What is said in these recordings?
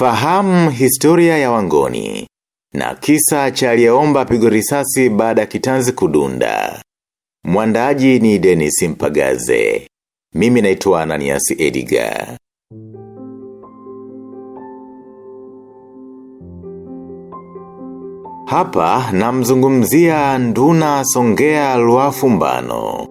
Fahamu historia ya wangoni. Na kisa cha aliyeomba pigo risasi baada ya kitanzi kudunda. Mwandaji ni Dennis Mpagaze. Mimi naitwa Ananias Edgar. Hapa namzungumzia nduna songea luafu mbano.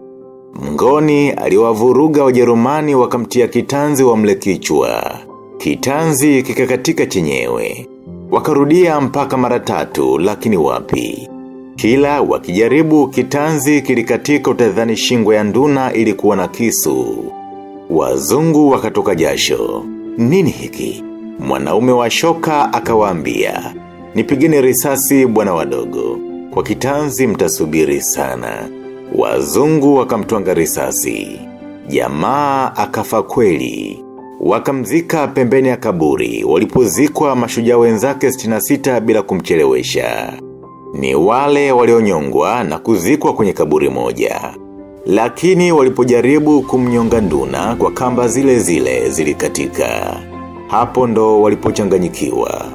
Mngoni aliwavuruga wajerumani wakamtia kitanzi wa mlekichwa. Kitanzi kikakatika chenyewe. Wakarudia mpaka mara tatu lakini wapi. Kila wakijaribu kitanzi kilikatika utadhani shingo ya nduna ilikuwa na kisu. Wazungu wakatoka jasho. Nini hiki? Mwanaume wa shoka akawaambia. Nipigeni risasi bwana wadogo. Kwa kitanzi mtasubiri sana. Wazungu wakamtwanga risasi. Jamaa akafa kweli. Wakamzika pembeni ya kaburi, walipozikwa mashujaa wenzake 66 bila kumchelewesha. Ni wale walionyongwa na kuzikwa kwenye kaburi moja. Lakini walipojaribu kumnyonga nduna kwa kamba zile zile zilikatika. Hapo ndo walipochanganyikiwa.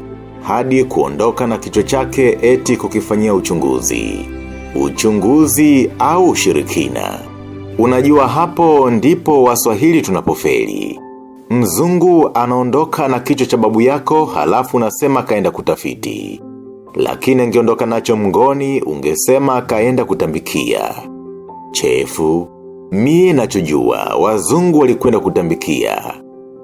Hadi kuondoka na kichwa chake eti kukifanyia uchunguzi. Uchunguzi au shirikina. Unajua hapo ndipo waswahili tunapofeli. Mzungu anaondoka na kichwa cha babu yako halafu unasema kaenda kutafiti. Lakini angeondoka nacho mngoni ungesema kaenda kutambikia. Chefu, mie nachojua wazungu walikwenda kutambikia.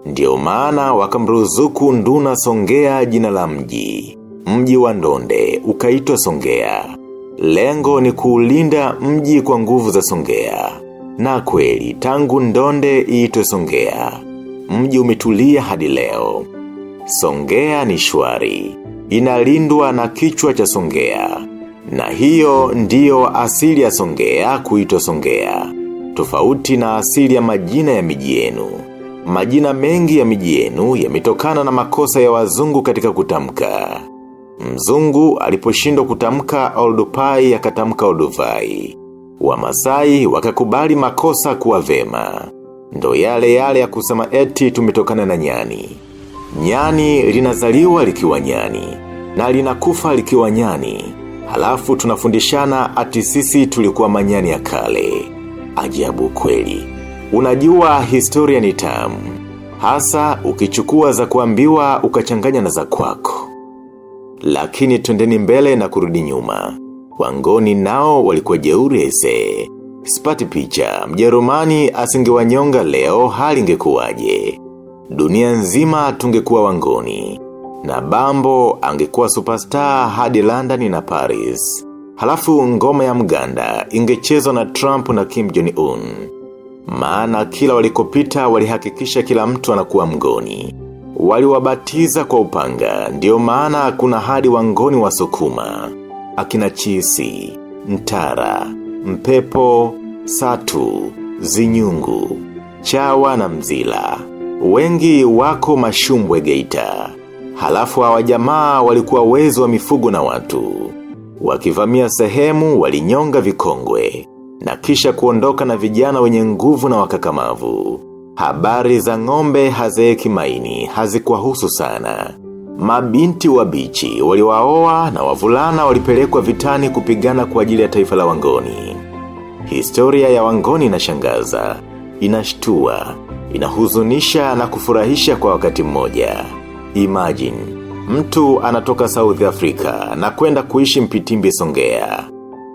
Ndiyo maana wakamruzuku nduna songea jina la mji. Mji wa ndonde, ukaitwa songea. Lengo ni kuulinda mji kwa nguvu za songea. Na kweli, tangu ndonde iitwe songea. Mji umetulia hadi leo. Songea ni shwari. Inalindwa na kichwa cha songea. Na hiyo ndiyo asili ya songea kuitwa songea. Tofauti na asili ya majina ya miji yenu. Majina mengi ya miji yenu yametokana na makosa ya wazungu katika kutamka. Mzungu aliposhindwa kutamka oldupai akatamka olduvai. Wamasai wakakubali makosa kuwa vema. Ndo yale yale ya kusema eti tumetokana na nyani. Nyani linazaliwa likiwa nyani. Na linakufa likiwa nyani. Halafu tunafundishana ati sisi tulikuwa manyani ya kale. Ajabu kweli. Unajua historia ni tamu. Hasa ukichukua za kuambiwa ukachanganya na za kwako. Lakini twendeni mbele na kurudi nyuma. Wangoni nao walikuwa jeuri ese. Spati picha, mjerumani asingewanyonga leo hali ingekuwaje. Dunia nzima tungekuwa wangoni. Na bambo angekuwa superstar hadi London na Paris. Halafu ngoma ya mganda ingechezwa na Trump na Kim Jong-un. Maana kila walikopita walihakikisha kila mtu anakuwa mgoni. Waliwabatiza kwa upanga, ndiyo maana kuna hadi wangoni wa sukuma. Akina chisi, ntara, mpepo, satu, zinyungu, chawa na mzila. Wengi wako mashumbwe geita. Halafu hawa jamaa walikuwa wezo wa mifugo na watu. Wakivamia sehemu walinyonga vikongwe. Na kisha kuondoka na vijana wenye nguvu na wakakamavu. Habari za ngombe hazeeki maini, hazikuwahusu sana. Mabinti wabichi waliwaoa na wavulana walipelekwa vitani kupigana kwa ajili ya taifa la wangoni. Historia ya wangoni inashangaza, inashtua, inahuzunisha na kufurahisha kwa wakati mmoja. Imagine, mtu anatoka South Africa na kwenda kuishi mpitimbi songea.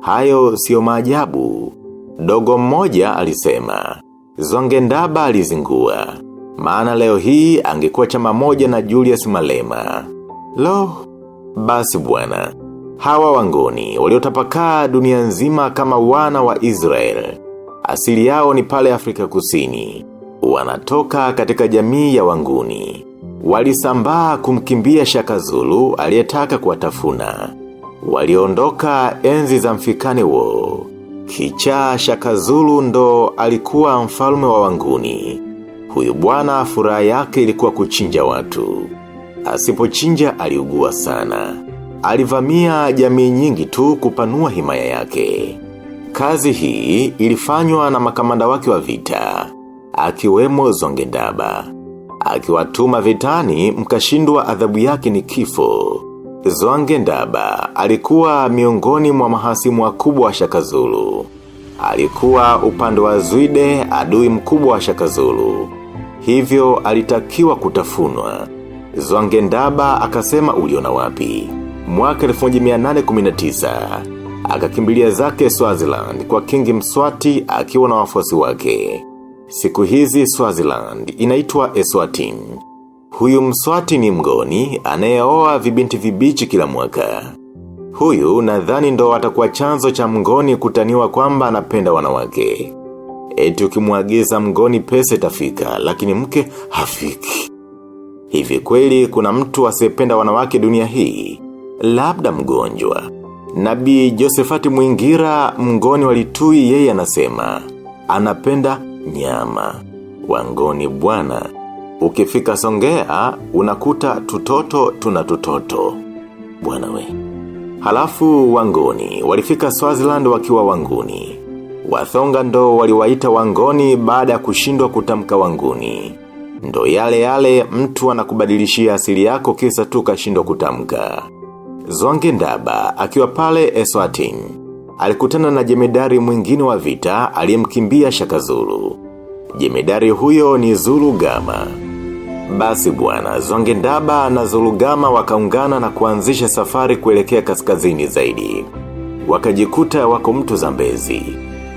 Hayo sio maajabu. Dogo mmoja alisema, Zongendaba alizingua. Maana leo hii angekuwa chama moja na Julius Malema. Lo, basi bwana. Hawa wangoni, waliotapakaa dunia nzima kama wana wa Israel. Asili yao ni pale Afrika kusini. Wanatoka katika jamii ya wanguni. Walisambaa kumkimbia shaka zulu aliyetaka kuwatafuna. Waliondoka enzi za mfikani wo. kicha shaka zulu ndo alikuwa mfalme wa wanguni. Huyu bwana furaha yake ilikuwa kuchinja watu. Asipochinja aliugua sana. Alivamia jamii nyingi tu kupanua himaya yake. Kazi hii ilifanywa na makamanda wake wa vita. Akiwemo zongendaba. Akiwatuma vitani mkashindwa adhabu yake ni kifo. Zongendaba alikuwa miongoni mwa mahasimu wakubwa wa shakazulu. Alikuwa upande wa Zwide adui mkubwa wa shakazulu. Hivyo alitakiwa kutafunwa. Zwangendaba akasema uliona wapi. Mwaka 1819 akakimbilia zake Swaziland kwa kingi mswati akiwa na wafuasi wake. Siku hizi Swaziland inaitwa eswatin Huyu mswati ni mgoni anayeoa vibinti vibichi kila mwaka. Huyu nadhani ndo atakuwa chanzo cha mgoni kutaniwa kwamba anapenda wanawake. Eti ukimwagiza mgoni pesa itafika lakini mke hafiki. Hivi kweli kuna mtu asiyependa wanawake dunia hii? Labda mgonjwa. Nabii Josefati Mwingira mgoni walitui yeye anasema. Anapenda nyama. Wangoni bwana. Ukifika songea, unakuta tutoto tuna tutoto. Bwana we. Halafu wangoni, walifika Swaziland wakiwa wanguni. Wathonga ndo waliwaita wangoni baada ya kushindwa kutamka wanguni. Ndo yale yale mtu anakubadilishia asili yako kisa tu kashindwa kutamka. Zwange ndaba, akiwa pale Eswatini. Alikutana na jemedari mwingine wa vita aliyemkimbia shakazulu. Jemedari huyo ni Zulu Gama. Basi bwana, Zwangendaba na Zulu Gama wakaungana na kuanzisha safari kuelekea kaskazini zaidi. Wakajikuta wako mtu Zambezi.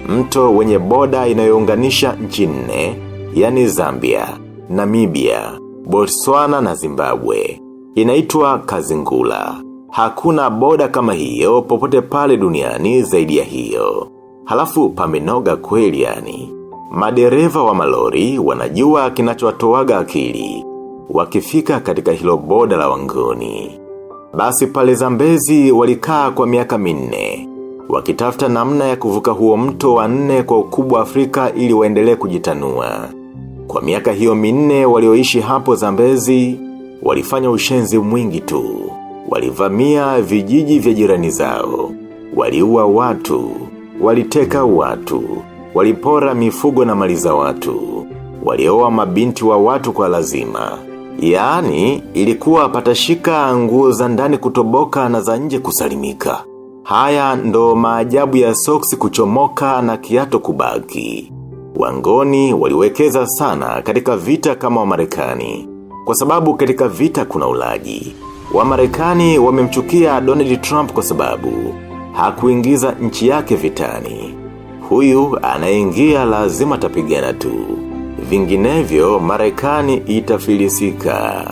Mto wenye boda inayounganisha nchi nne, yani Zambia, Namibia, Botswana na Zimbabwe. Inaitwa Kazingula. Hakuna boda kama hiyo popote pale duniani zaidi ya hiyo. Halafu pamenoga kweli yani. Madereva wa malori wanajua kinachowatoaga akili. Wakifika katika hilo boda la wangoni. Basi pale zambezi walikaa kwa miaka minne. Wakitafuta namna ya kuvuka huo mto wa nne kwa ukubwa Afrika ili waendelee kujitanua. Kwa miaka hiyo minne walioishi hapo zambezi, walifanya ushenzi mwingi tu. Walivamia vijiji vya jirani zao. Waliua watu. Waliteka watu walipora mifugo na mali za watu. Walioa mabinti wa watu kwa lazima. Yaani, ilikuwa patashika nguo za ndani kutoboka na za nje kusalimika. Haya ndo maajabu ya soksi kuchomoka na kiato kubaki. Wangoni waliwekeza sana katika vita kama wa marekani Kwa sababu katika vita kuna ulaji. Wa marekani wamemchukia Donald Trump kwa sababu hakuingiza nchi yake vitani. Huyu anaingia lazima tapigana tu. Vinginevyo marekani itafilisika.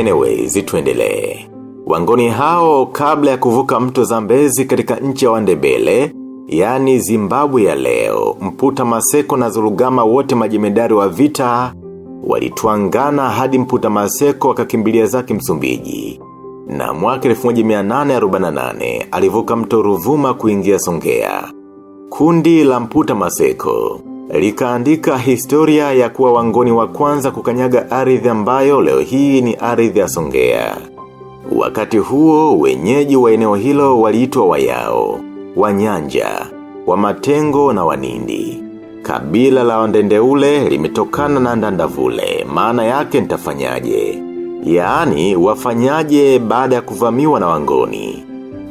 Anyways, tuendelee. Wangoni hao kabla ya kuvuka mto zambezi katika nchi ya wandebele, yani Zimbabwe ya leo, mputa maseko na zulugama wote majemedari wa vita, walituangana hadi mputa maseko wakakimbilia zake msumbiji. Na mwaka 1848 alivuka mto ruvuma kuingia songea. Kundi la mputa maseko. Likaandika historia ya kuwa wangoni wa kwanza kukanyaga ardhi ambayo leo hii ni ardhi ya songea. Wakati huo wenyeji wa eneo hilo waliitwa wayao, wanyanja, wamatengo na wanindi. Kabila la wandendeule limetokana na ndandavule, maana yake nitafanyaje. Yaani wafanyaje baada ya kuvamiwa na wangoni.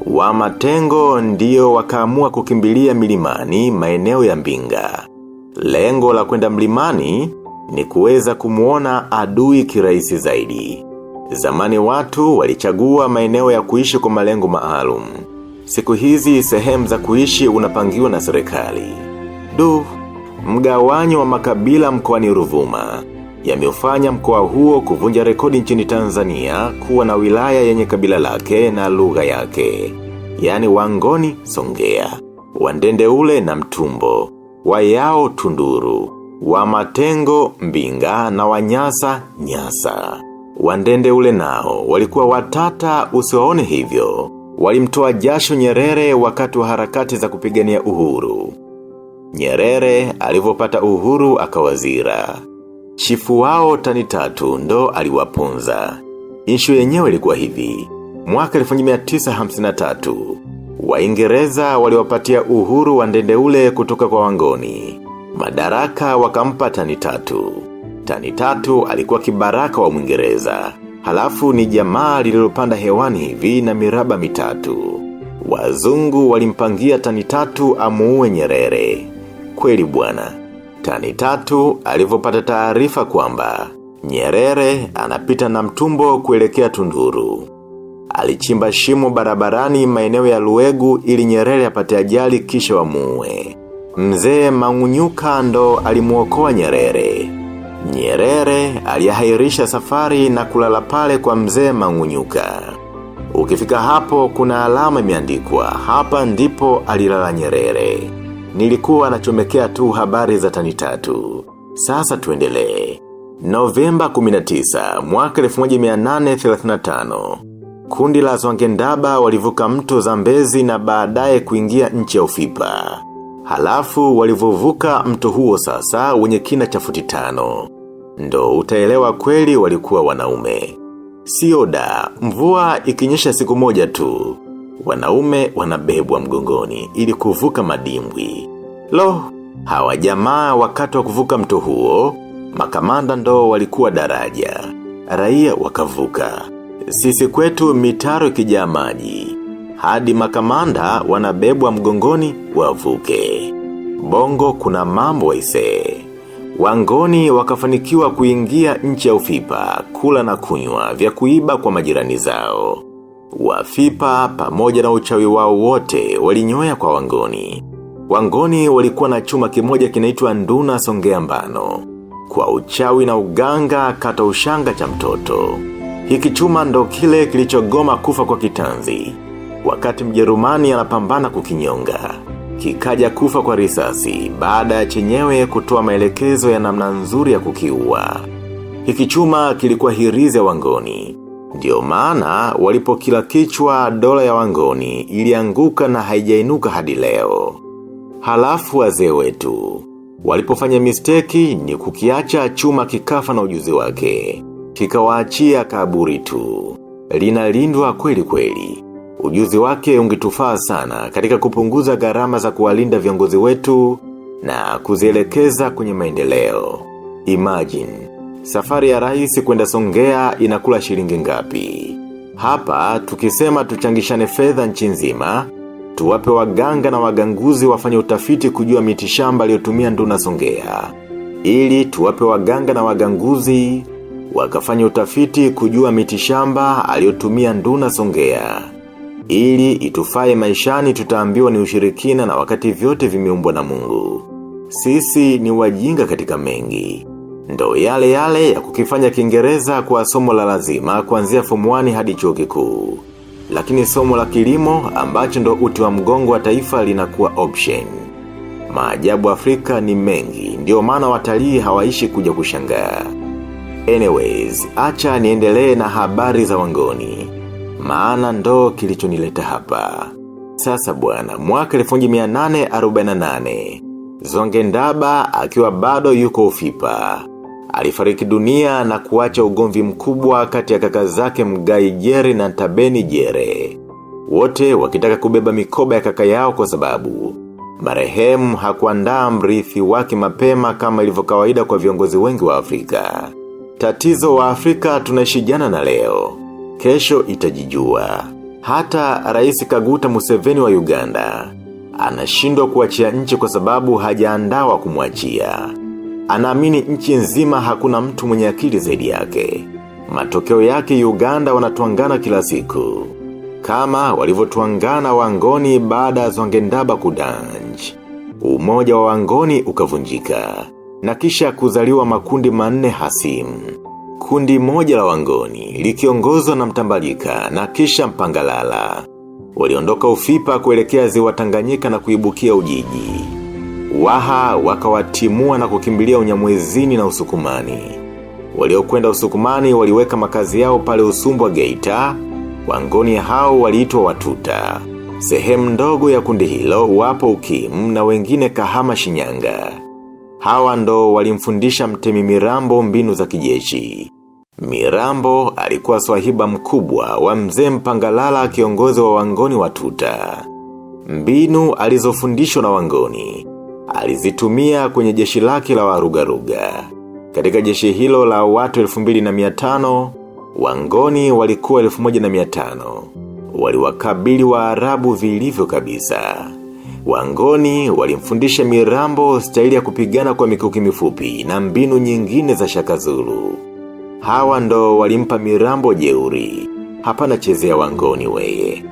Wamatengo ndiyo ndio wakaamua kukimbilia milimani maeneo ya mbinga. Lengo la kwenda mlimani ni kuweza kumuona adui kirahisi zaidi. Zamani watu walichagua maeneo ya kuishi kwa malengo maalum. Siku hizi sehemu za kuishi unapangiwa na serikali. Du, mgawanyo wa makabila mkoani Ruvuma yameufanya mkoa huo kuvunja rekodi nchini Tanzania kuwa na wilaya yenye kabila lake na lugha yake. Yani wangoni songea, wandende ule na mtumbo, wayao tunduru, Wamatengo mbinga na wanyasa nyasa. Wandende ule nao, walikuwa watata usiwaone hivyo. Walimtoa jasho nyerere wakati wa harakati za kupigania uhuru. Nyerere alivyopata uhuru akawazira. Chifu wao tani tatu ndo aliwapunza. Inshu yenyewe ilikuwa hivi. Mwaka 1953, Waingereza waliwapatia uhuru wa ndende ule kutoka kwa wangoni. Madaraka wakampa tani tatu. Tani tatu alikuwa kibaraka wa mwingereza. Halafu ni jamaa lililopanda hewani hivi na miraba mitatu. Wazungu walimpangia tani tatu amuue nyerere. Kweli bwana. Tani tatu alivyopata taarifa kwamba Nyerere anapita na mtumbo kuelekea tunduru. Alichimba shimo barabarani maeneo ya luegu ili nyerere apate ajali kisha wamuue. Mzee mangunyuka ndo alimuokoa nyerere. Nyerere aliyahairisha safari na kulala pale kwa mzee mangunyuka. Ukifika hapo kuna alama imeandikwa hapa ndipo alilala nyerere. Nilikuwa nachomekea tu habari za tani tatu. Sasa tuendelee. Novemba 19, mwaka 1835. Kundi la zwangendaba walivuka mto zambezi na baadaye kuingia nchi ya ufipa. Halafu walivuvuka mto huo sasa wenye kina cha futi tano. Ndo utaelewa kweli walikuwa wanaume. Sioda, mvua ikinyesha siku moja tu. Wanaume wanabebwa mgongoni ili kuvuka madimbwi. Lo, hawa jamaa wakati wa kuvuka mto huo, makamanda ndo walikuwa daraja. Raia wakavuka. Sisi kwetu mitaro ikijaa maji. Hadi makamanda wanabebwa mgongoni wavuke. Bongo kuna mambo ise. Wangoni wakafanikiwa kuingia nchi ya ufipa, kula na kunywa vya kuiba kwa majirani zao. Wafipa pamoja na uchawi wao wote walinyoya kwa wangoni. Wangoni walikuwa na chuma kimoja kinaitwa nduna songea mbano. Kwa uchawi na uganga kata ushanga cha mtoto. Hiki chuma ndo kile kilichogoma kufa kwa kitanzi. Wakati mjerumani anapambana kukinyonga. Kikaja kufa kwa risasi baada ya chenyewe kutoa maelekezo ya namna nzuri ya kukiua. Hiki chuma kilikuwa hirizi ya wangoni. Ndiyo maana walipokila kichwa dola ya wangoni ilianguka na haijainuka hadi leo. Halafu wazee wetu. Walipofanya misteki ni kukiacha chuma kikafa na ujuzi wake. Kikawaachia kaburi tu. Linalindwa kweli kweli. Ujuzi wake ungetufaa sana katika kupunguza gharama za kuwalinda viongozi wetu na kuzielekeza kwenye maendeleo. Imagine, safari ya rais kwenda songea inakula shilingi ngapi. Hapa, tukisema tuchangishane fedha nchi nzima, tuwape waganga na waganguzi wafanye utafiti kujua mitishamba aliyotumia nduna songea. Ili tuwape waganga na waganguzi, wakafanya utafiti kujua mitishamba aliyotumia nduna songea. Ili itufaye maishani tutaambiwa ni ushirikina na wakati vyote vimeumbwa na mungu. Sisi ni wajinga katika mengi. Ndo yale yale ya kukifanya kingereza kwa somo la lazima kuanzia form 1 hadi chuo kikuu. Lakini somo la kilimo ambacho ndo uti wa mgongo wa taifa linakuwa option. Maajabu Afrika ni mengi, ndio maana watalii hawaishi kuja kushangaa. Anyways, acha niendelee na habari za wangoni. Maana ndo kilichonileta hapa. Sasa bwana, mwaka 1848. Zongendaba akiwa bado yuko ufipa. Alifariki dunia na kuacha ugomvi mkubwa kati ya kaka zake mgai jere na tabeni jere. Wote wakitaka kubeba mikoba ya kaka yao kwa sababu. Marehemu hakuandaa mrithi wake mapema kama ilivyo kawaida kwa viongozi wengi wa Afrika. Tatizo wa Afrika tunashijana na leo. Kesho itajijua. Hata rais kaguta museveni wa Uganda. Anashindwa kuachia nchi kwa sababu hajaandawa kumwachia. Anaamini nchi nzima hakuna mtu mwenye akili zaidi yake. Matokeo yake Uganda wanatuangana kila siku. Kama walivyotuangana wangoni baada ya zwangendaba kudanj. Umoja wa wangoni ukavunjika. Na kisha kuzaliwa makundi manne hasimu. Kundi moja la wangoni, likiongozwa na mtambalika na kisha mpangalala. Waliondoka ufipa kuelekea ziwa tanganyika na kuibukia ujiji. Waha wakawatimua na kukimbilia unyamwezini na usukumani. Waliokwenda usukumani waliweka makazi yao pale usumbwa geita, wangoni hao waliitwa watuta. Sehemu ndogo ya kundi hilo wapo ukimu na wengine kahama shinyanga. Hawa ndo walimfundisha mtemi mirambo mbinu za kijeshi. Mirambo alikuwa swahiba mkubwa wa mzee mpangalala kiongozi wa wangoni watuta. Mbinu alizofundishwa na wangoni. Alizitumia kwenye jeshi lake la warugaruga. Katika jeshi hilo la watu 2500, wangoni walikuwa 1500. Waliwakabili wa arabu vilivyo kabisa. Wangoni walimfundisha mirambo staili ya kupigana kwa mikuki mifupi na mbinu nyingine za shakazulu. Hawa ndo walimpa mirambo jeuri. Hapana chezea wangoni weye.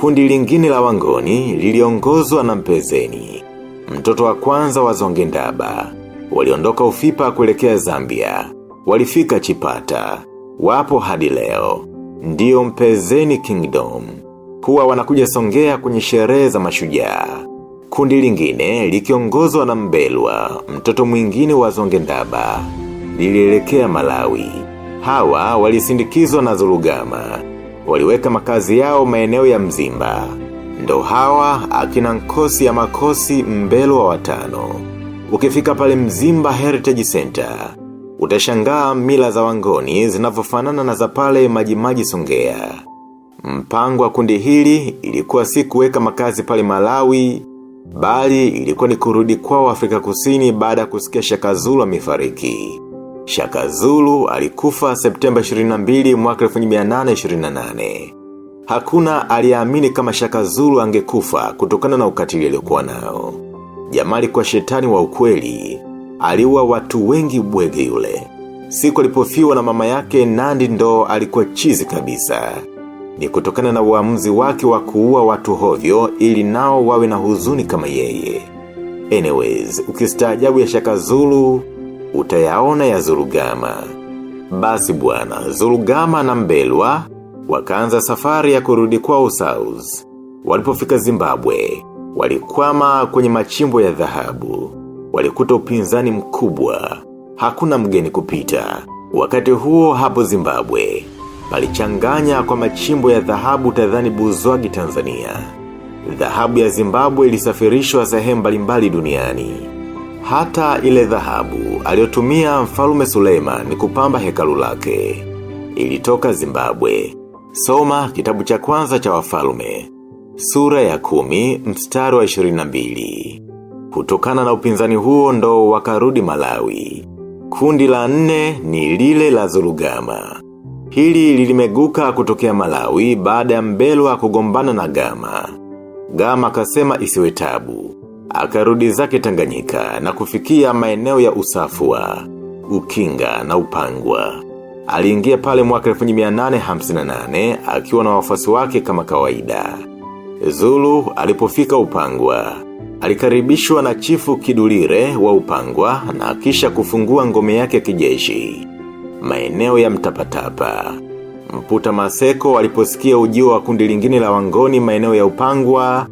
Kundi lingine la wangoni liliongozwa na mpezeni. Mtoto wa kwanza wa zongendaba. Waliondoka ufipa kuelekea Zambia. Walifika chipata. Wapo hadi leo. Ndiyo mpezeni kingdom. Huwa wanakuja songea kwenye sherehe za mashujaa. Kundi lingine likiongozwa na mbelwa, mtoto mwingine wa zongendaba. Lilielekea Malawi. Hawa walisindikizwa na zulugama. Waliweka makazi yao maeneo ya mzimba. Ndo hawa akina nkosi ya makosi mbelu wa watano. Ukifika pale mzimba Heritage Center. Utashangaa mila za wangoni zinavyofanana na za pale majimaji songea. Mpango wa kundi hili ilikuwa si kuweka makazi pale Malawi, bali ilikuwa ni kurudi kwao Afrika kusini baada ya kusikia Shakazulu amefariki. Shakazulu alikufa Septemba 22 mwaka 1828. Hakuna aliamini kama shaka zulu angekufa kutokana na ukatili aliokuwa nao. Jamali kwa shetani wa ukweli, aliua watu wengi bwege yule. Siku alipofiwa na mama yake Nandi ndo alikuwa chizi kabisa. Ni kutokana na uamuzi wake wa kuua watu hovyo ili nao wawe na huzuni kama yeye. Anyways, ukistaajabu ya shaka zulu, utayaona ya Zulugama. Basi bwana, Zulugama na Mbelwa, wakaanza safari ya kurudi kwa South. Walipofika Zimbabwe, walikwama kwenye machimbo ya dhahabu. Walikuta upinzani mkubwa. Hakuna mgeni kupita. Wakati huo hapo Zimbabwe, palichanganya kwa machimbo ya dhahabu tadhani buzwagi Tanzania. Dhahabu ya Zimbabwe ilisafirishwa sehemu mbalimbali duniani. Hata ile dhahabu aliyotumia mfalume Suleiman kupamba hekalu lake. Ilitoka Zimbabwe. Soma kitabu cha kwanza cha wafalume. Sura ya kumi, mstari wa 22. Kutokana na upinzani huo ndo wakarudi Malawi. Kundi la nne ni lile la Zulugama. Hili lilimeguka kutokea Malawi baada ya mbelwa kugombana na Gama. Gama akasema isiwe tabu. Akarudi zake Tanganyika na kufikia maeneo ya usafua, ukinga na upangwa. Aliingia pale mwaka 1858 akiwa na wafuasi wake kama kawaida. Zulu alipofika upangwa. Alikaribishwa na chifu kidulire wa upangwa na kisha kufungua ngome yake kijeshi. Maeneo ya mtapatapa. Mputa maseko aliposikia ujio wa kundi lingine la wangoni maeneo ya upangwa.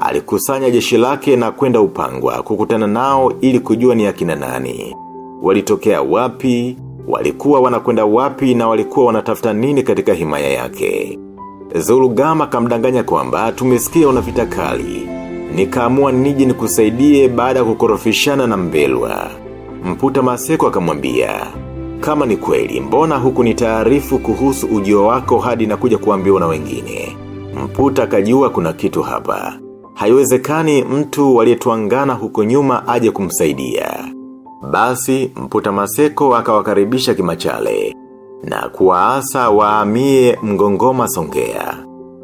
Alikusanya jeshi lake na kwenda upangwa kukutana nao ili kujua ni akina nani. Walitokea wapi, walikuwa wanakwenda wapi na walikuwa wanatafuta nini katika himaya yake. Zulugama kamdanganya kwamba tumesikia una vita kali. Nikaamua niji nikusaidie baada ya kukorofishana na mbelwa. Mputa maseko akamwambia kama ni kweli, mbona huku ni taarifu kuhusu ujio wako hadi na kuja kuambiwa na wengine. Mputa akajua kuna kitu hapa. Haiwezekani mtu walietuangana huko nyuma aje kumsaidia. Basi, mputa maseko akawakaribisha kimachale. Na kuwaasa waamie mgongoma songea.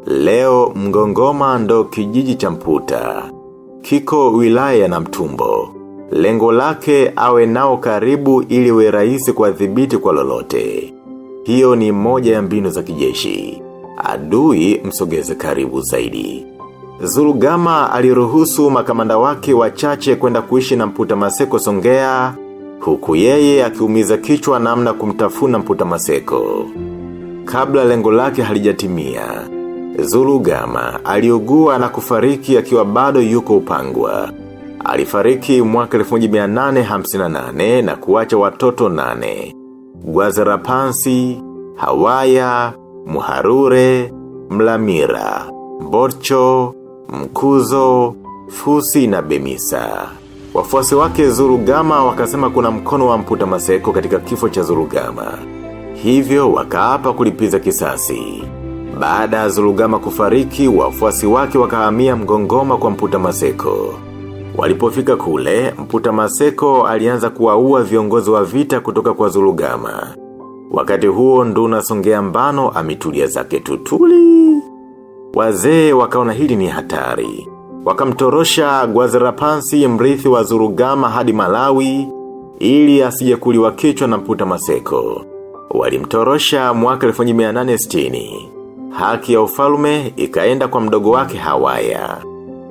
Leo mgongoma ndo kijiji cha mputa. Kiko wilaya na mtumbo. Lengo lake awe nao karibu ili we rahisi kwa thibiti kwa lolote. Hiyo ni moja ya mbinu za kijeshi. Adui msogeze karibu zaidi. Zulugama aliruhusu makamanda wake wachache kwenda kuishi na mputa maseko songea, huku yeye akiumiza kichwa namna kumtafuna mputa maseko. Kabla lengo lake halijatimia, Zulu Gama aliugua na kufariki akiwa bado yuko upangwa. Alifariki mwaka 1858 na kuacha watoto nane. Gwazarapansi, Hawaya, Muharure, Mlamira, Borcho, Mkuzo, Fusi na Bemisa. Wafuasi wake Zurugama wakasema kuna mkono wa mputa maseko katika kifo cha Zurugama. Hivyo wakaapa kulipiza kisasi. Baada ya Zurugama kufariki, wafuasi wake wakahamia mgongoma kwa mputa maseko. Walipofika kule, mputa maseko alianza kuwaua viongozi wa vita kutoka kwa Zurugama. Wakati huo nduna songea mbano amitulia zake tutuli. Wazee wakaona hili ni hatari. Wakamtorosha Gwazirapansi mrithi wa zurugama hadi malawi, ili asije kuliwa kichwa na mputa maseko. Walimtorosha mwaka 1860. Haki ya ufalume ikaenda kwa mdogo wake Hawaya.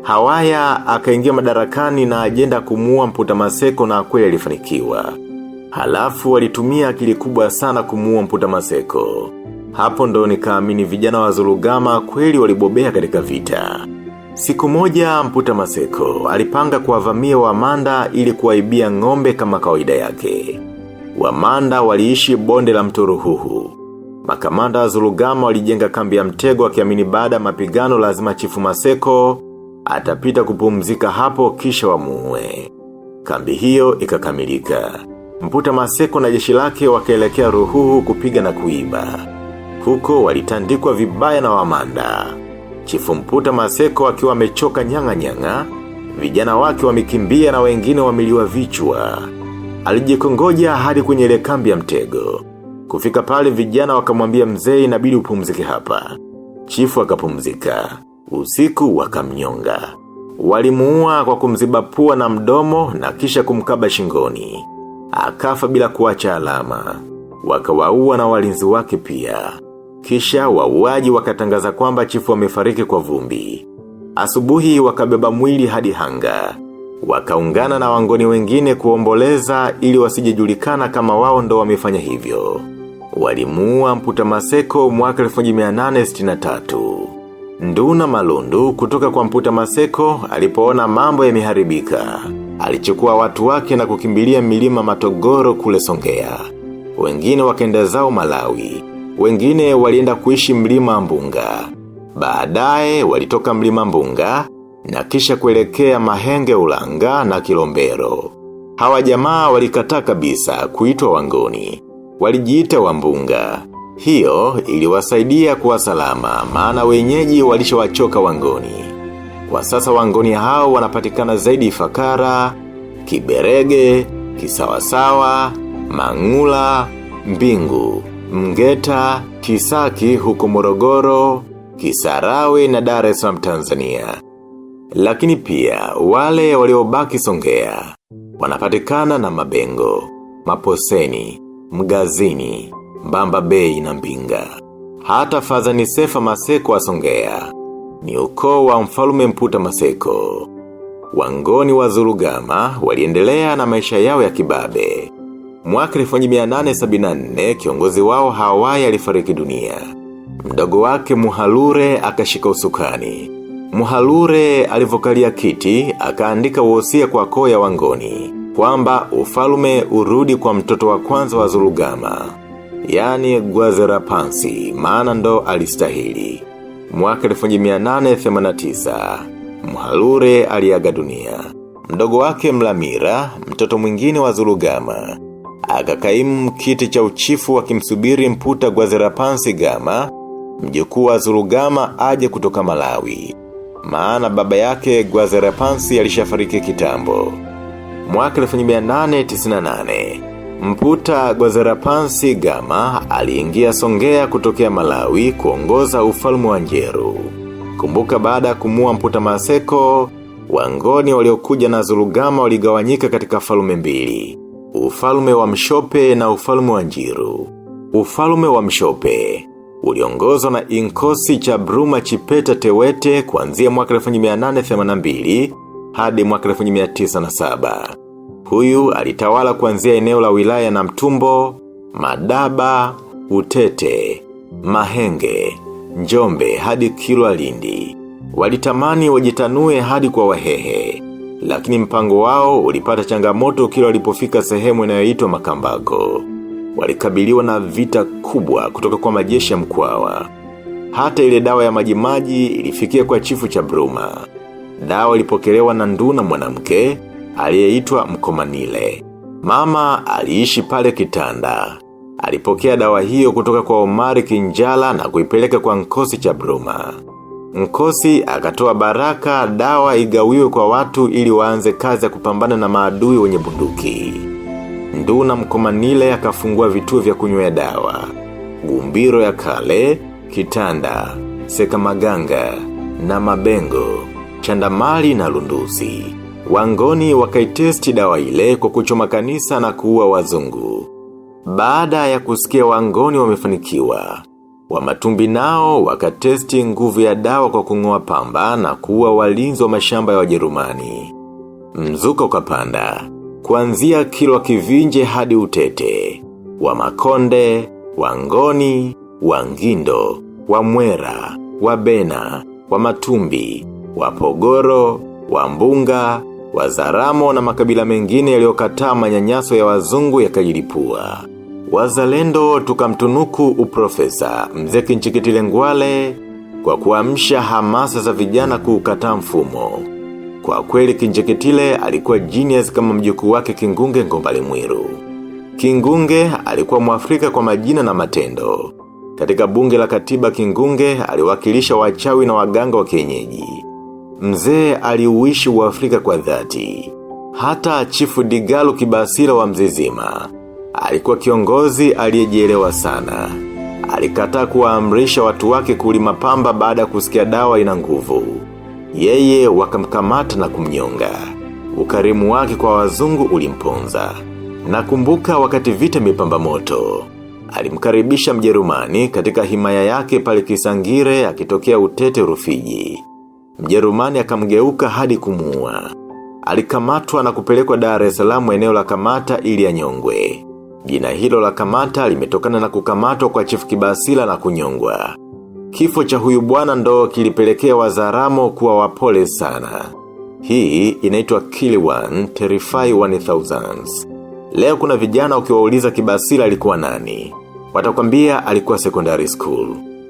Hawaya akaingia madarakani na ajenda kumuua mputa maseko na kweli alifanikiwa. Halafu walitumia akili kubwa sana kumuua mputa maseko. Hapo ndo nikaamini vijana wa zurugama kweli walibobea katika vita. Siku moja mputa maseko, alipanga kuwavamia wamanda ili kuwaibia ng'ombe kama kawaida yake. Wamanda waliishi bonde la mto ruhuhu. Makamanda wa zulugama walijenga kambi ya mtego wakiamini baada mapigano lazima chifu maseko, atapita kupumzika hapo kisha wamuue. Kambi hiyo ikakamilika. Mputa maseko na jeshi lake wakaelekea ruhuhu kupiga na kuiba. Huko walitandikwa vibaya na wamanda. Chifu mputa maseko akiwa amechoka nyanga nyanga, vijana wake wamekimbia na wengine wamiliwa vichwa. Alijikongoja hadi kwenye ile kambi ya mtego. Kufika pale vijana wakamwambia mzee inabidi upumzike hapa. Chifu akapumzika. Usiku wakamnyonga. Walimuua kwa kumziba pua na mdomo na kisha kumkaba shingoni. Akafa bila kuacha alama. Wakawaua na walinzi wake pia. Kisha wauaji wakatangaza kwamba chifu wamefariki kwa vumbi. Asubuhi wakabeba mwili hadi hanga. Wakaungana na wangoni wengine kuomboleza ili wasijijulikana kama wao ndo wamefanya hivyo. Walimuua mputa maseko mwaka 1863. Nduna malundu kutoka kwa mputa maseko alipoona mambo yameharibika. Alichukua watu wake na kukimbilia milima matogoro kule songea. Wengine wakenda zao malawi. Wengine walienda kuishi mlima mbunga. Baadaye walitoka mlima mbunga na kisha kuelekea mahenge ulanga na kilombero. Hawa jamaa walikataa kabisa kuitwa wangoni. Walijiita wambunga. Hiyo iliwasaidia kuwa salama maana wenyeji walishawachoka wangoni. Kwa sasa wangoni hao wanapatikana zaidi fakara kiberege, kisawasawa, mangula, mbingu, mgeta, kisaki huko morogoro, kisarawe na Dar es Salaam Tanzania. Lakini pia wale waliobaki songea, wanapatikana na mabengo, maposeni, mgazini, mbamba bei na mbinga. Hata fadhani sefa maseko wa songea, ni ukoo wa mfalume mputa maseko. Wangoni wa Zurugama waliendelea na maisha yao ya kibabe. Mwaka 1874 kiongozi wao Hawaii alifariki dunia. Mdogo wake Muhalure akashika usukani. Muhalure alivokalia kiti, akaandika wosia kwa koo ya wangoni. Kwamba ufalume urudi kwa mtoto wa kwanza wa zulugama. Yani Gwazera Pansi, maana ndo alistahili. Mwaka 1889, Muhalure aliaga dunia. Mdogo wake Mlamira, mtoto mwingine wa zulugama. Akakaimu kiti cha uchifu wakimsubiri mputa Gwazerapansi Gama, mjukuu wa zurugama aje kutoka Malawi. Maana baba yake Gwazerapansi alishafariki kitambo. Mwaka 1898, mputa Gwazerapansi Gama aliingia Songea kutokea Malawi kuongoza ufalme wa Njeru. Kumbuka baada ya kumua mputa Maseko, wangoni waliokuja na Zulugama waligawanyika katika falume mbili ufalume wa mshope na ufalume wa njiru. Ufalume wa mshope, uliongozwa na inkosi cha Bruma Chipeta Tewete kuanzia mwaka 1882 hadi mwaka 1907. Huyu alitawala kuanzia eneo la wilaya na mtumbo, madaba, utete, mahenge, njombe hadi kilwa lindi. Walitamani wajitanue hadi kwa wahehe lakini mpango wao ulipata changamoto kila walipofika sehemu inayoitwa makambako. Walikabiliwa na vita kubwa kutoka kwa majeshi ya mkwawa. Hata ile dawa ya majimaji ilifikia kwa chifu cha Bruma. Dawa ilipokelewa na nduna mwanamke aliyeitwa Mkomanile. Mama aliishi pale kitanda. Alipokea dawa hiyo kutoka kwa Omari Kinjala na kuipeleka kwa nkosi cha Bruma. Mkosi akatoa baraka dawa igawiwe kwa watu ili waanze kazi ya kupambana na maadui wenye bunduki. Nduna mkomanile akafungua vituo vya kunywea dawa. Gumbiro ya kale, kitanda, seka maganga, na mabengo, chandamali na lunduzi. Wangoni wakaitesti dawa ile kwa kuchoma kanisa na kuua wazungu. Baada ya kusikia wangoni wamefanikiwa, wa matumbi nao wakatesti nguvu ya dawa kwa kungoa pamba na kuwa walinzi wa mashamba ya wajerumani. Mzuka ukapanda, kuanzia kilwa kivinje hadi utete, wa makonde, wangoni, wangindo, wa mwera, wa bena, wa matumbi, wa pogoro, wa mbunga, wa zaramo na makabila mengine yaliyokataa manyanyaso ya wazungu yakajilipua. Wazalendo tukamtunuku uprofesa mzee kinchikitile ngwale kwa kuamsha hamasa za vijana kuukataa mfumo. Kwa kweli kinjekitile alikuwa genius kama mjukuu wake kingunge ngombali mwiru. Kingunge alikuwa mwafrika kwa majina na matendo. Katika bunge la katiba kingunge aliwakilisha wachawi na waganga wa kienyeji. Mzee aliuishi uafrika kwa dhati. Hata chifu digalu kibasira wa mzizima. Alikuwa kiongozi aliyejielewa sana. Alikataa kuwaamrisha watu wake kulima pamba baada kusikia dawa ina nguvu. Yeye wakamkamata na kumnyonga. Ukarimu wake kwa wazungu ulimponza. Nakumbuka wakati vita mipamba moto. Alimkaribisha mjerumani katika himaya yake pale kisangire akitokea utete rufiji. Mjerumani akamgeuka hadi kumuua. Alikamatwa na kupelekwa Dar es Salaam eneo la kamata ili anyongwe. Jina hilo la kamata limetokana na kukamatwa kwa chifu kibasila na kunyongwa. Kifo cha huyu bwana ndo kilipelekea wazaramo kuwa wapole sana. Hii inaitwa kill one, terrify one thousands. Leo kuna vijana ukiwauliza kibasila alikuwa nani. Watakwambia alikuwa secondary school.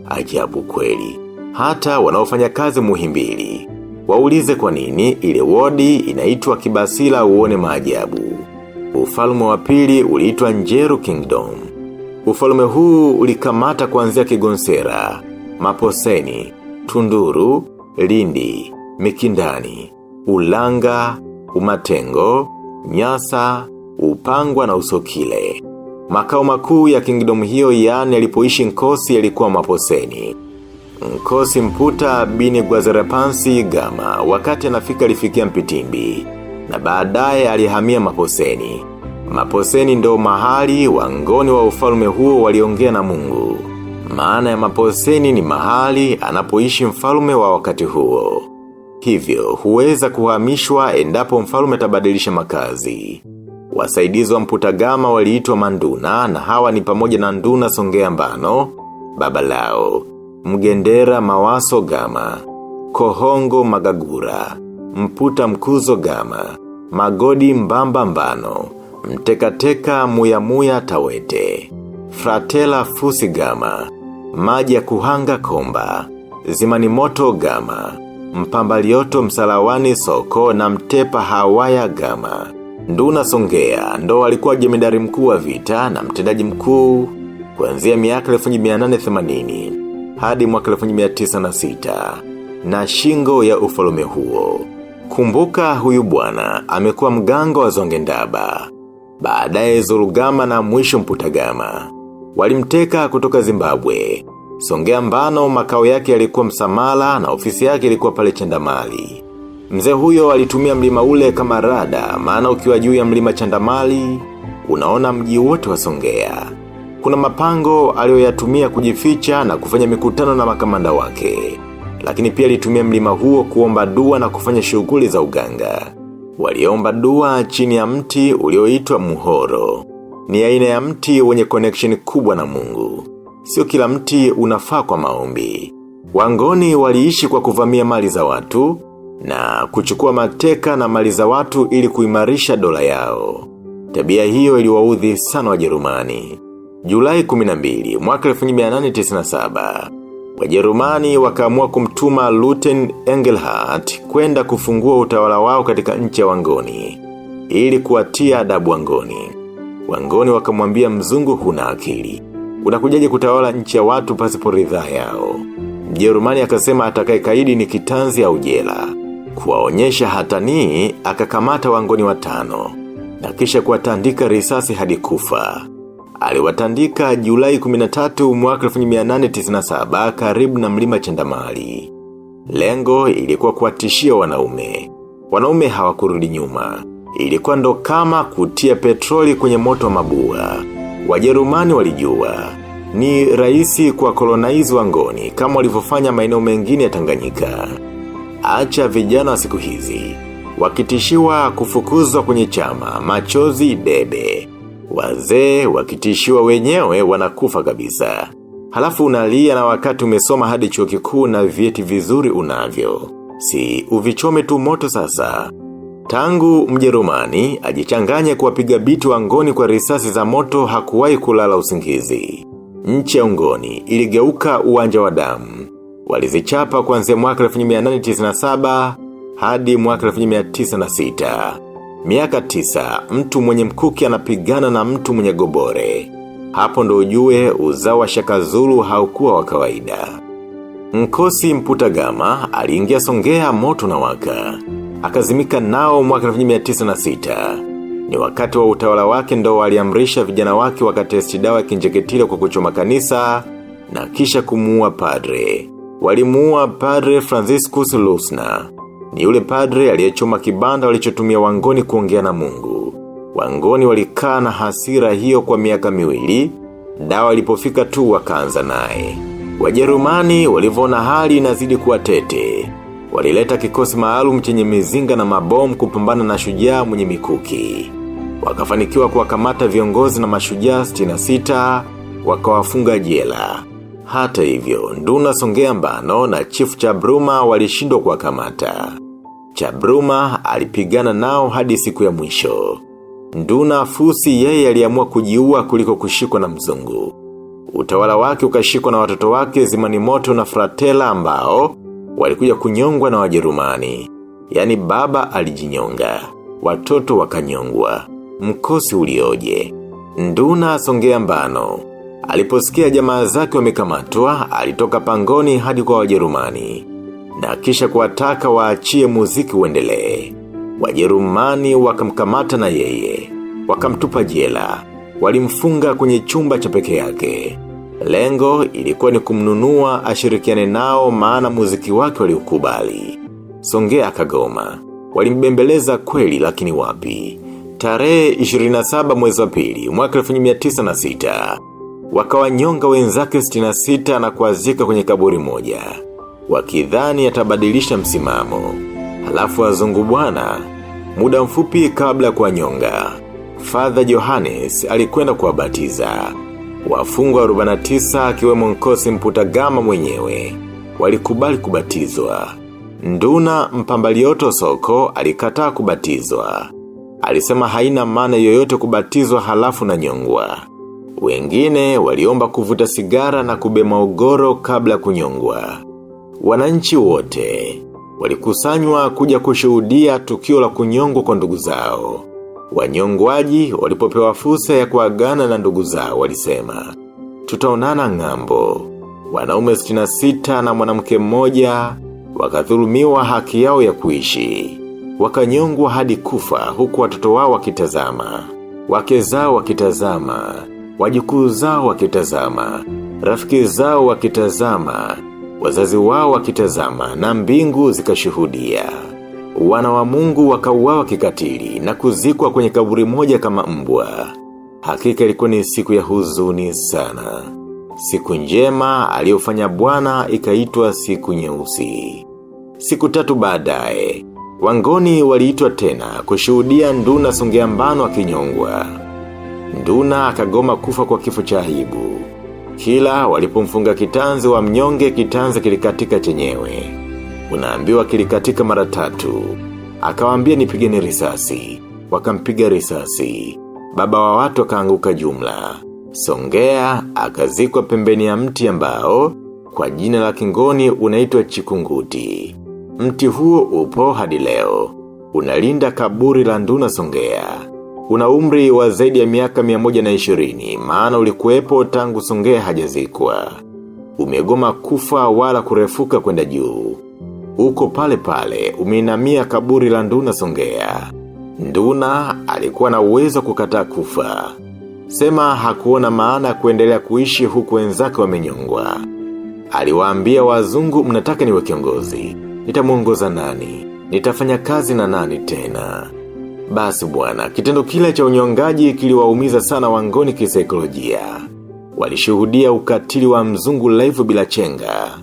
Ajabu kweli. Hata wanaofanya kazi muhimbili. Waulize kwa nini ile wodi inaitwa kibasila uone maajabu. Ufalume wa pili uliitwa Njeru Kingdom. Ufalme huu ulikamata kuanzia Kigonsera, Maposeni, Tunduru, Lindi, Mikindani, Ulanga, Umatengo, Nyasa, Upangwa na Usokile. Makao makuu ya kingdom hiyo yani alipoishi Nkosi yalikuwa Maposeni. Nkosi mputa bini Gwazerepansi Gama wakati anafika alifikia Mpitimbi na baadaye alihamia Maposeni. Maposeni ndo mahali wangoni wa ufalume huo waliongea na Mungu. Maana ya Maposeni ni mahali anapoishi mfalume wa wakati huo. Hivyo huweza kuhamishwa endapo mfalume tabadilisha makazi. Wasaidizi wa mputa gama waliitwa manduna na hawa ni pamoja na nduna songea mbano, babalao, mgendera mawaso gama, kohongo magagura, mputa mkuzo gama, magodi mbamba mbano, mtekateka muyamuya tawete, fratela fusi gama, maji ya kuhanga komba, zimani moto gama, mpambalioto msalawani soko na mtepa hawaya gama. Nduna Songea. Ndo alikuwa jemidari mkuu wa vita na mtendaji mkuu kuanzia miaka 1880 hadi mwaka 1906 na shingo ya ufalume huo. Kumbuka huyu bwana amekuwa mganga wa zongendaba. Baadaye Zurugama na mwisho Mputagama. Walimteka kutoka Zimbabwe. Songea mbano makao yake yalikuwa msamala na ofisi yake ilikuwa pale chandamali. Mzee huyo alitumia mlima ule kama rada, maana ukiwa juu ya mlima chandamali, unaona mji wote wa songea. Kuna mapango aliyoyatumia kujificha na kufanya mikutano na makamanda wake. Lakini pia litumia mlima huo kuomba dua na kufanya shughuli za uganga. Waliomba dua chini ya mti ulioitwa muhoro. Ni aina ya mti wenye connection kubwa na mungu. Sio kila mti unafaa kwa maombi. Wangoni waliishi kwa kuvamia mali za watu, na kuchukua mateka na mali za watu ili kuimarisha dola yao. Tabia hiyo iliwaudhi sana wajerumani. Julai 12, mwaka 1897, wajerumani wakaamua kumtuma Luten Engelhardt kwenda kufungua utawala wao katika nchi ya wangoni, ili kuwatia adabu wangoni. Wangoni wakamwambia mzungu huna akili. Unakujaje kutawala nchi ya watu pasipo ridhaa yao. Mjerumani akasema atakaye kaidi ni kitanzi au jela. Kuwaonyesha hatanii akakamata wangoni watano na kisha kuwatandika risasi hadi kufa. Aliwatandika Julai 13 mwaka 1897 karibu na mlima Chandamali. Lengo ilikuwa kuwatishia wanaume. Wanaume hawakurudi nyuma. Ilikuwa ndo kama kutia petroli kwenye moto wa mabua. Wajerumani walijua. Ni rahisi kwa kolonaizi wangoni kama walivyofanya maeneo mengine ya Tanganyika. Acha vijana wa siku hizi. Wakitishiwa kufukuzwa kwenye chama, machozi debe. Wazee wakitishiwa wenyewe wanakufa kabisa. Halafu unalia na wakati umesoma hadi chuo kikuu na vyeti vizuri unavyo. Si uvichome tu moto sasa. Tangu mjerumani ajichanganye kuwapiga bitu wangoni kwa risasi za moto hakuwahi kulala usingizi. Nchi ya ungoni iligeuka uwanja wa damu. Walizichapa kuanzia mwaka 1897 hadi mwaka 1906. Miaka tisa, mtu mwenye mkuki anapigana na mtu mwenye gobore. Hapo ndo ujue uzawa shaka shakazulu haukuwa wa kawaida. Mkosi mputagama aliingia songea moto na waka. Akazimika nao mwaka 1906. Ni wakati wa utawala wake ndo waliamrisha vijana wake wakatesti dawa kinjeketile kwa kuchoma kanisa na kisha kumuua padre. Walimuua padre Franciscus Lusna. Ni yule padre aliyechoma kibanda walichotumia wangoni kuongea na mungu. Wangoni walikaa na hasira hiyo kwa miaka miwili, dawa ilipofika tu wakaanza naye. Wajerumani walivona hali inazidi kuwa tete. Walileta kikosi maalum chenye mizinga na mabomu kupambana na shujaa mwenye mikuki. Wakafanikiwa kuwakamata viongozi na mashujaa 66 wakawafunga jela. Hata hivyo, nduna songea mbano na chifu cha Chabruma walishindwa kuwakamata. Chabruma alipigana nao hadi siku ya mwisho. Nduna fusi yeye aliamua kujiua kuliko kushikwa na mzungu. Utawala wake ukashikwa na watoto wake zimani moto na fratela ambao walikuja kunyongwa na wajerumani. Yani baba alijinyonga. Watoto wakanyongwa. Mkosi ulioje. Nduna asongea mbano. Aliposikia jamaa zake wamekamatwa, alitoka pangoni hadi kwa wajerumani. Na kisha kuwataka waachie muziki uendelee. Wajerumani wakamkamata na yeye. Wakamtupa jela. Walimfunga kwenye chumba cha peke yake. Lengo ilikuwa ni kumnunua ashirikiane nao maana muziki wake waliukubali. Songea akagoma. Walimbembeleza kweli lakini wapi. Tarehe 27 mwezi wa pili, mwaka 1906 wakawanyonga wenzake 66 na kuazika kwenye kaburi moja. Wakidhani atabadilisha msimamo. Halafu wazungu bwana, muda mfupi kabla kwa nyonga. Father Johannes alikwenda kuwabatiza. Wafungwa 49 akiwemo nkosi mputagama mwenyewe. Walikubali kubatizwa. Nduna mpambalioto soko alikataa kubatizwa. Alisema haina maana yoyote kubatizwa halafu na nyongwa. Wengine waliomba kuvuta sigara na kubema ugoro kabla kunyongwa. Wananchi wote walikusanywa kuja kushuhudia tukio la kunyongwa kwa ndugu zao. Wanyongwaji walipopewa fursa ya kuagana na ndugu zao walisema. Tutaonana ng'ambo. Wanaume 66 na mwanamke mmoja wakadhulumiwa haki yao ya kuishi. Wakanyongwa hadi kufa huku watoto wao wakitazama. Wake zao wakitazama. Wajukuu zao wakitazama. Rafiki zao wakitazama. Wazazi wao wakitazama na mbingu zikashuhudia. Wana wa mungu wakauawa kikatili na kuzikwa kwenye kaburi moja kama mbwa. Hakika ilikuwa ni siku ya huzuni sana. Siku njema aliyofanya bwana ikaitwa siku nyeusi. Siku tatu baadaye, wangoni waliitwa tena kushuhudia nduna songeambano akinyongwa. Nduna akagoma kufa kwa kifo cha aibu. Kila walipomfunga kitanzi wa mnyonge kitanzi kilikatika chenyewe. Unaambiwa kilikatika mara tatu. Akawambia nipigeni risasi. Wakampiga risasi. Baba wa watu akaanguka jumla. Songea akazikwa pembeni ya mti ambao kwa jina la kingoni unaitwa chikunguti. Mti huo upo hadi leo. Unalinda kaburi la nduna songea. Una umri wa zaidi ya miaka 120 maana ulikuwepo tangu songea hajazikwa. umegoma kufa wala kurefuka kwenda juu. Uko pale pale, umeinamia kaburi la nduna songea. Nduna alikuwa na uwezo kukataa kufa. Sema hakuona maana ya kuendelea kuishi huku wenzake wamenyongwa. Aliwaambia wazungu mnataka niwe kiongozi. Nitamuongoza nani? Nitafanya kazi na nani tena? Basi bwana, kitendo kile cha unyongaji kiliwaumiza sana wangoni kisaikolojia. Walishuhudia ukatili wa mzungu laifu bila chenga.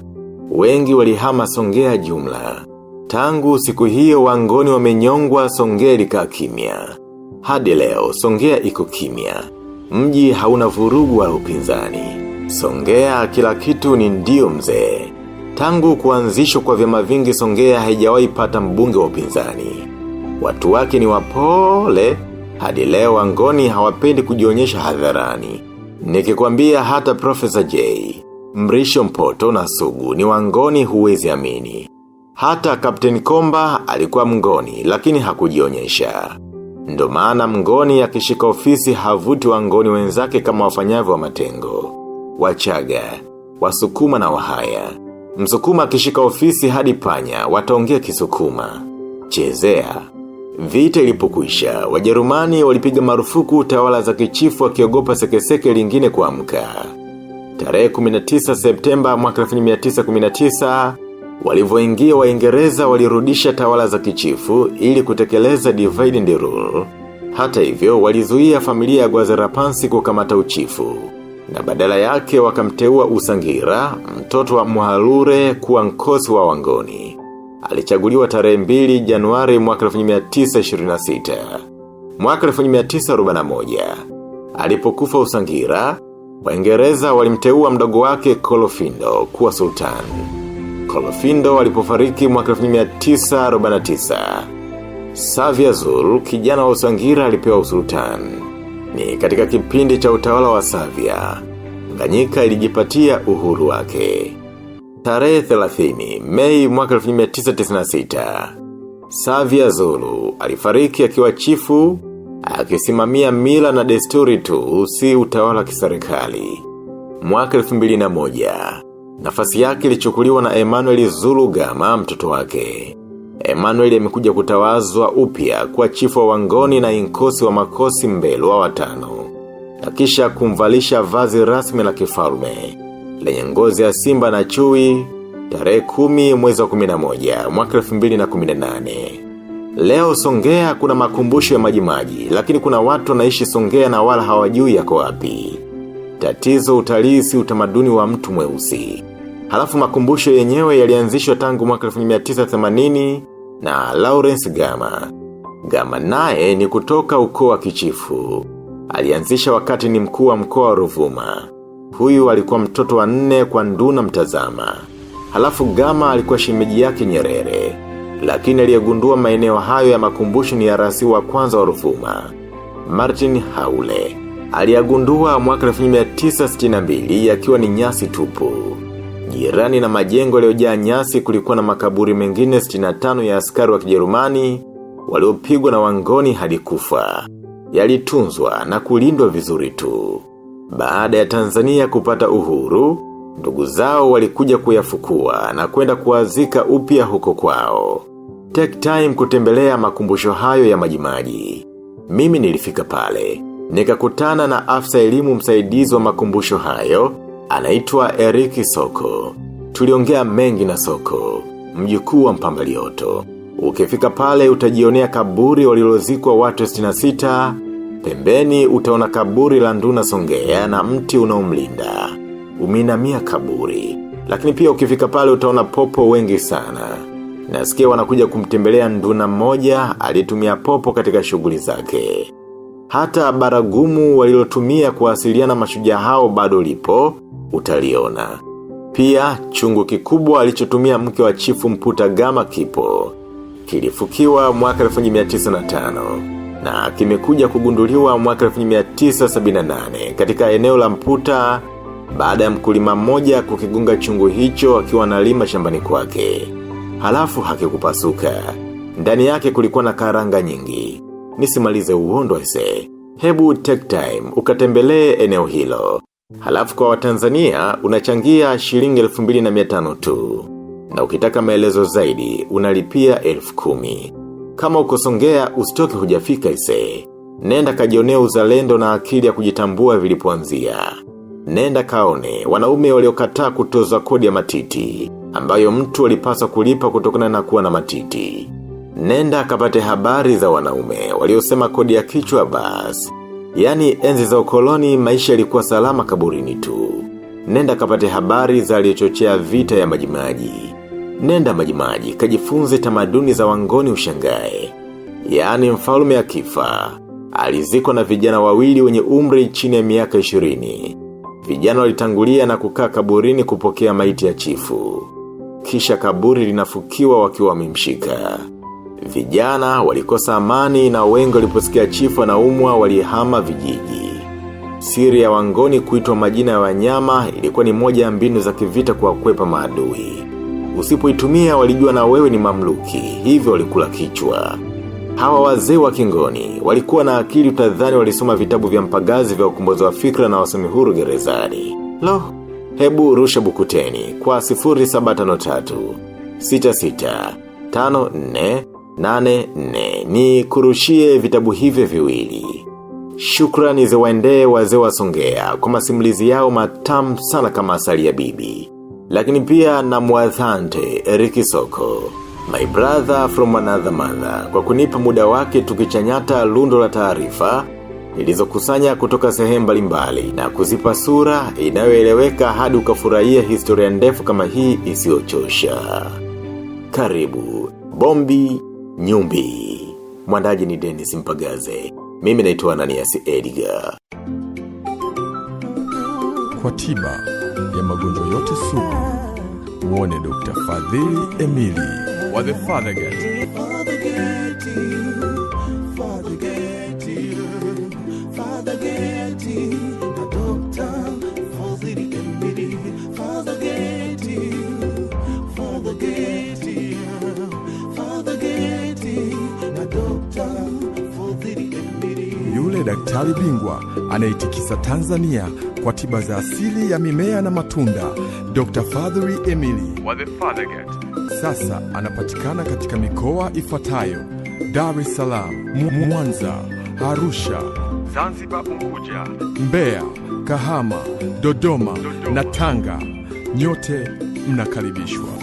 Wengi walihama songea jumla. Tangu siku hiyo wangoni wamenyongwa songea lika kimya. Hadi leo songea iko kimya. Mji hauna vurugu wa upinzani. Songea kila kitu ni ndio mzee. Tangu kuanzishwa kwa vyama vingi songea haijawahi pata mbunge wa upinzani. Watu wake ni wapole, hadi leo wangoni hawapendi kujionyesha hadharani. Nikikwambia hata Professor J, Mrisho Mpoto na Sugu ni wangoni huwezi amini. Hata Captain Komba alikuwa mngoni lakini hakujionyesha. Ndo maana mngoni akishika ofisi havuti wangoni wenzake kama wafanyavyo wa matengo. Wachaga, wasukuma na wahaya. Msukuma akishika ofisi hadi panya, wataongea kisukuma. Chezea. Vita ilipokuisha, wajerumani walipiga marufuku tawala za kichifu wakiogopa sekeseke lingine kuamka. Tarehe 19 Septemba mwaka 1919, walivyoingia waingereza walirudisha tawala za kichifu ili kutekeleza divide and rule. Hata hivyo, walizuia familia ya Gwazerapansi kukamata uchifu. Na badala yake wakamteua usangira, mtoto wa muhalure kuwa nkosi wa wangoni. Alichaguliwa tarehe 2 Januari mwaka 1926. Mwaka 1941. Alipokufa usangira, Waingereza walimteua mdogo wake Kolofindo kuwa sultan. Kolofindo alipofariki mwaka 1949. Savia Zul, kijana wa usangira alipewa usultan. Ni katika kipindi cha utawala wa Savia. Nganyika ilijipatia uhuru wake. Tarehe 30, Mei mwaka 1996. Savia Zulu alifariki akiwa chifu, akisimamia mila na desturi tu si utawala kiserikali. Mwaka 2001. Nafasi yake ilichukuliwa na Emmanuel Zulu Gama mtoto wake. Emmanuel amekuja kutawazwa upya kwa chifu wa wangoni na inkosi wa makosi mbelu wa watano. Na kisha kumvalisha vazi rasmi la kifalme lenye ngozi ya simba na chui, tarehe kumi mwezi wa kuminamoja, mwaka elfu mbili na kuminanane. Leo songea kuna makumbusho ya majimaji, lakini kuna watu wanaishi songea na wala hawajui yako wapi. Tatizo utalii si utamaduni wa mtu mweusi. Halafu makumbusho yenyewe yalianzishwa tangu mwaka 1980 na Lawrence Gama. Gama naye ni kutoka ukoo wa kichifu. Alianzisha wakati ni mkuu wa mkoa wa Ruvuma. Huyu alikuwa mtoto wa nne kwa nduna mtazama. Halafu Gama alikuwa shimeji yake Nyerere. Lakini aliyegundua maeneo hayo ya makumbusho ni arasi wa kwanza wa rufuma. Martin Haule. Aliyagundua mwaka 1962 yakiwa ni nyasi tupu. Jirani na majengo yaliyojaa nyasi kulikuwa na makaburi mengine 65 ya askari wa kijerumani waliopigwa na wangoni hadi kufa. Yalitunzwa na kulindwa vizuri tu. Baada ya Tanzania kupata uhuru, ndugu zao walikuja kuyafukua na kwenda kuazika upya huko kwao. Take time kutembelea makumbusho hayo ya majimaji. Mimi nilifika pale. Nikakutana na afsa elimu msaidizi wa makumbusho hayo, anaitwa Eriki Soko. Tuliongea mengi na Soko, mjukuu wa mpambalioto. Ukifika pale utajionea kaburi walilozikwa watu 66, pembeni utaona kaburi la nduna songea na mti unaomlinda. Uminamia kaburi. Lakini pia ukifika pale utaona popo wengi sana. Nasikia wanakuja kumtembelea nduna mmoja aliyetumia popo katika shughuli zake. Hata baragumu walilotumia kuwasiliana mashujaa hao bado lipo, utaliona. Pia chungu kikubwa alichotumia mke wa chifu mputa gama kipo. Kilifukiwa mwaka 1905 na kimekuja kugunduliwa mwaka 1978 katika eneo la mputa baada ya mkulima mmoja kukigunga chungu hicho akiwa analima shambani kwake. Halafu hakikupasuka. Ndani yake kulikuwa na karanga nyingi. Nisimalize uondo ese. Hebu take time ukatembelee eneo hilo. Halafu kwa watanzania unachangia shilingi elfu mbili na miatano tu. Na ukitaka maelezo zaidi unalipia elfu kumi. Kama ukosongea usitoke hujafika ise. Nenda kajionea uzalendo na akili ya kujitambua vilipoanzia. Nenda kaone wanaume waliokataa kutoza kodi ya matiti ambayo mtu alipaswa kulipa kutokana na kuwa na matiti. Nenda akapate habari za wanaume waliosema kodi ya kichwa basi. Yani enzi za ukoloni maisha yalikuwa salama kaburini tu. Nenda kapate habari za aliochochea vita ya majimaji. Nenda majimaji kajifunze tamaduni za wangoni ushangae. Yaani mfalme akifa. Alizikwa na vijana wawili wenye umri chini ya miaka ishirini. Vijana walitangulia na kukaa kaburini kupokea maiti ya chifu. Kisha kaburi linafukiwa wakiwa wamemshika. Vijana walikosa amani na wengi waliposikia chifu na umwa walihama vijiji. Siri ya wangoni kuitwa majina ya wanyama ilikuwa ni moja ya mbinu za kivita kuwakwepa maadui. Usipoitumia walijua na wewe ni mamluki, hivyo walikula kichwa. Hawa wazee wa kingoni, walikuwa na akili utadhani walisoma vitabu vya mpagazi vya ukumbozi wa fikra na wasomi huru gerezani. Lo, hebu rusha bukuteni kwa 0753 66 54 84 ni kurushie vitabu hivyo viwili. Shukrani ziwaendee wazee wa songea kwa masimulizi yao matamu sana kama asali ya bibi. Lakini pia na muathante Eriki Soko. My brother from another mother kwa kunipa muda wake tukichanyata lundo la taarifa nilizokusanya kutoka sehemu mbalimbali na kuzipa sura inayoeleweka hadi ukafurahia historia ndefu kama hii isiyochosha. Karibu, Bombi Nyumbi. Mwandaji ni Dennis Mpagaze. Mimi naitwa Ananias Edgar. Kwa tiba ya magonjwa yote sugu, muone Dr. Fadhili Emili wa The Fathergate. Yule daktari bingwa anayetikisa Tanzania kwa tiba za asili ya mimea na matunda, Dr. Fadhili Emili wa The Fathergate. Sasa anapatikana katika mikoa ifuatayo: Dar es Salaam, Mwanza, Arusha, Zanzibar, Unguja, Mbeya, Kahama, Dodoma, Dodoma, na Tanga. Nyote mnakaribishwa.